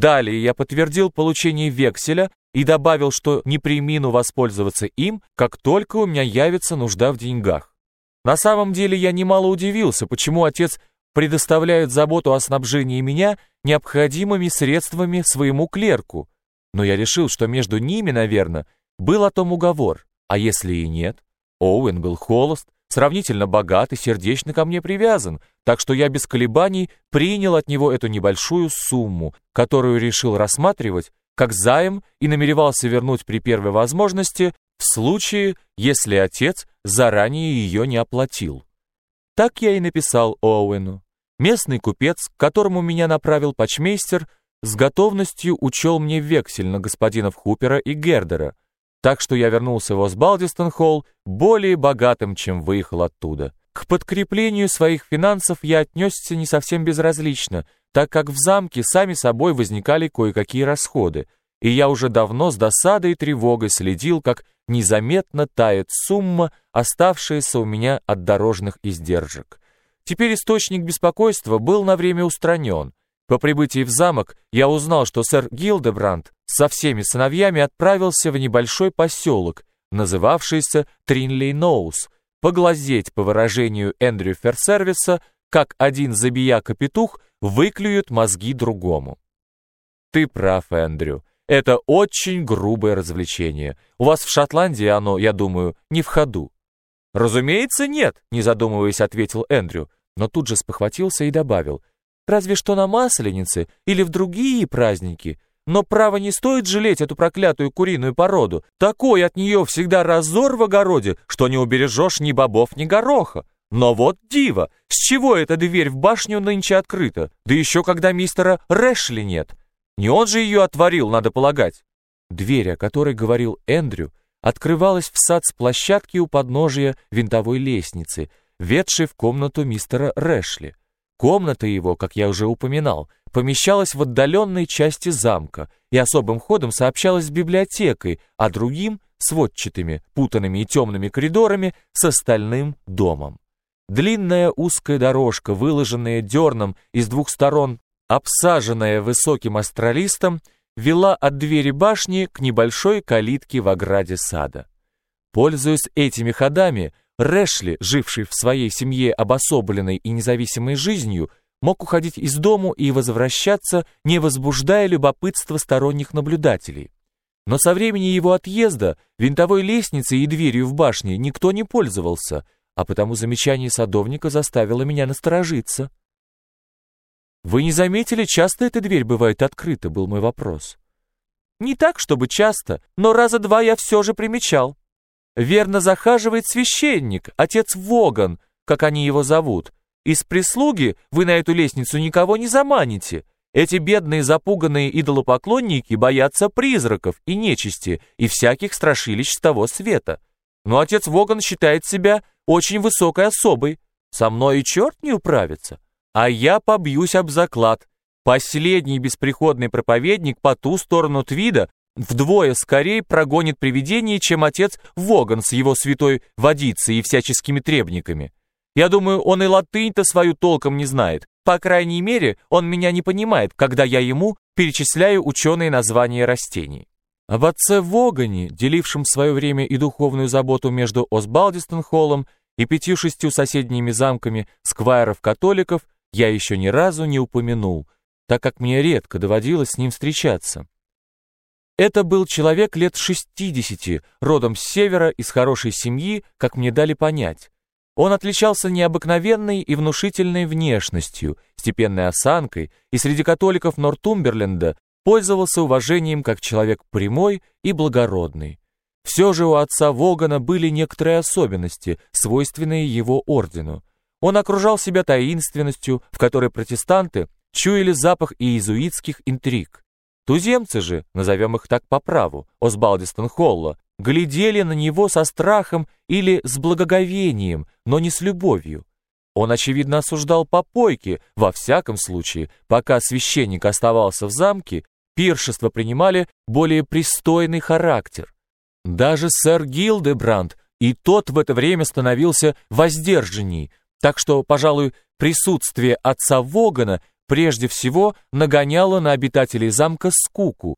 Далее я подтвердил получение векселя и добавил, что не примину воспользоваться им, как только у меня явится нужда в деньгах. На самом деле я немало удивился, почему отец предоставляет заботу о снабжении меня необходимыми средствами своему клерку, но я решил, что между ними, наверное, был о том уговор, а если и нет, Оуэн был холост, сравнительно богат и сердечно ко мне привязан, так что я без колебаний принял от него эту небольшую сумму, которую решил рассматривать как займ и намеревался вернуть при первой возможности в случае, если отец заранее ее не оплатил. Так я и написал Оуэну. Местный купец, к которому меня направил почмейстер, с готовностью учел мне вексель на господинов Хупера и Гердера, так что я вернулся в Осбалдистон-Холл более богатым, чем выехал оттуда. К подкреплению своих финансов я отнесся не совсем безразлично, так как в замке сами собой возникали кое-какие расходы, и я уже давно с досадой и тревогой следил, как незаметно тает сумма, оставшаяся у меня от дорожных издержек. Теперь источник беспокойства был на время устранен, по прибытии в замок я узнал, что сэр Гилдебранд со всеми сыновьями отправился в небольшой поселок, называвшийся Тринлей-Ноус, поглазеть, по выражению Эндрю Ферсервиса, как один забияка-петух выклюет мозги другому. Ты прав, Эндрю. Это очень грубое развлечение. У вас в Шотландии оно, я думаю, не в ходу. Разумеется, нет, не задумываясь, ответил Эндрю, но тут же спохватился и добавил: Разве что на Масленице или в другие праздники. Но право не стоит жалеть эту проклятую куриную породу. Такой от нее всегда разор в огороде, что не убережешь ни бобов, ни гороха. Но вот диво, с чего эта дверь в башню нынче открыта? Да еще когда мистера Рэшли нет. Не он же ее отворил, надо полагать. Дверь, о которой говорил Эндрю, открывалась в сад с площадки у подножия винтовой лестницы, ведшей в комнату мистера Рэшли. Комната его, как я уже упоминал, помещалась в отдаленной части замка и особым ходом сообщалась с библиотекой, а другим — сводчатыми, путанными и темными коридорами с остальным домом. Длинная узкая дорожка, выложенная дерном из двух сторон, обсаженная высоким астролистом, вела от двери башни к небольшой калитке в ограде сада. Пользуясь этими ходами, Рэшли, живший в своей семье обособленной и независимой жизнью, мог уходить из дому и возвращаться, не возбуждая любопытства сторонних наблюдателей. Но со времени его отъезда винтовой лестницей и дверью в башне никто не пользовался, а потому замечание садовника заставило меня насторожиться. «Вы не заметили, часто эта дверь бывает открыта?» — был мой вопрос. «Не так, чтобы часто, но раза два я все же примечал», Верно захаживает священник, отец Воган, как они его зовут. Из прислуги вы на эту лестницу никого не заманите. Эти бедные запуганные идолопоклонники боятся призраков и нечисти и всяких страшилищ с того света. Но отец Воган считает себя очень высокой особой. Со мной и черт не управится. А я побьюсь об заклад. Последний бесприходный проповедник по ту сторону Твида вдвое скорее прогонит привидение, чем отец Воган с его святой водицей и всяческими требниками. Я думаю, он и латынь-то свою толком не знает. По крайней мере, он меня не понимает, когда я ему перечисляю ученые названия растений. Об отце Вогане, делившем свое время и духовную заботу между Осбалдистон-холлом и пятью-шестью соседними замками сквайров-католиков, я еще ни разу не упомянул, так как мне редко доводилось с ним встречаться. Это был человек лет 60, родом с севера, из хорошей семьи, как мне дали понять. Он отличался необыкновенной и внушительной внешностью, степенной осанкой, и среди католиков Нортумберленда пользовался уважением как человек прямой и благородный. Все же у отца Вогана были некоторые особенности, свойственные его ордену. Он окружал себя таинственностью, в которой протестанты чуяли запах иезуитских интриг. Туземцы же, назовем их так по праву, Осбалдистон-Холла, глядели на него со страхом или с благоговением, но не с любовью. Он, очевидно, осуждал попойки, во всяком случае, пока священник оставался в замке, пиршества принимали более пристойный характер. Даже сэр Гилдебранд и тот в это время становился воздержанней, так что, пожалуй, присутствие отца Вогана прежде всего нагоняла на обитателей замка скуку,